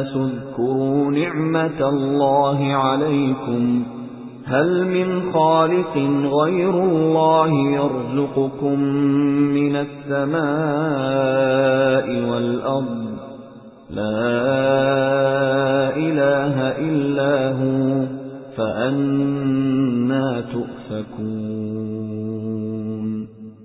النَّاسُ اذْكُرُوا نِعْمَةَ اللَّهِ عَلَيْكُمْ. هَلْ مِنْ خَالِقٍ غَيْرُ اللَّهِ يَرْزُقُكُم مِّنَ السَّمَاءِ وَالْأَرْضِ؟ لَا إِلَٰهَ إِلَّا هُوَ فأنا تُؤْفَكُونَ.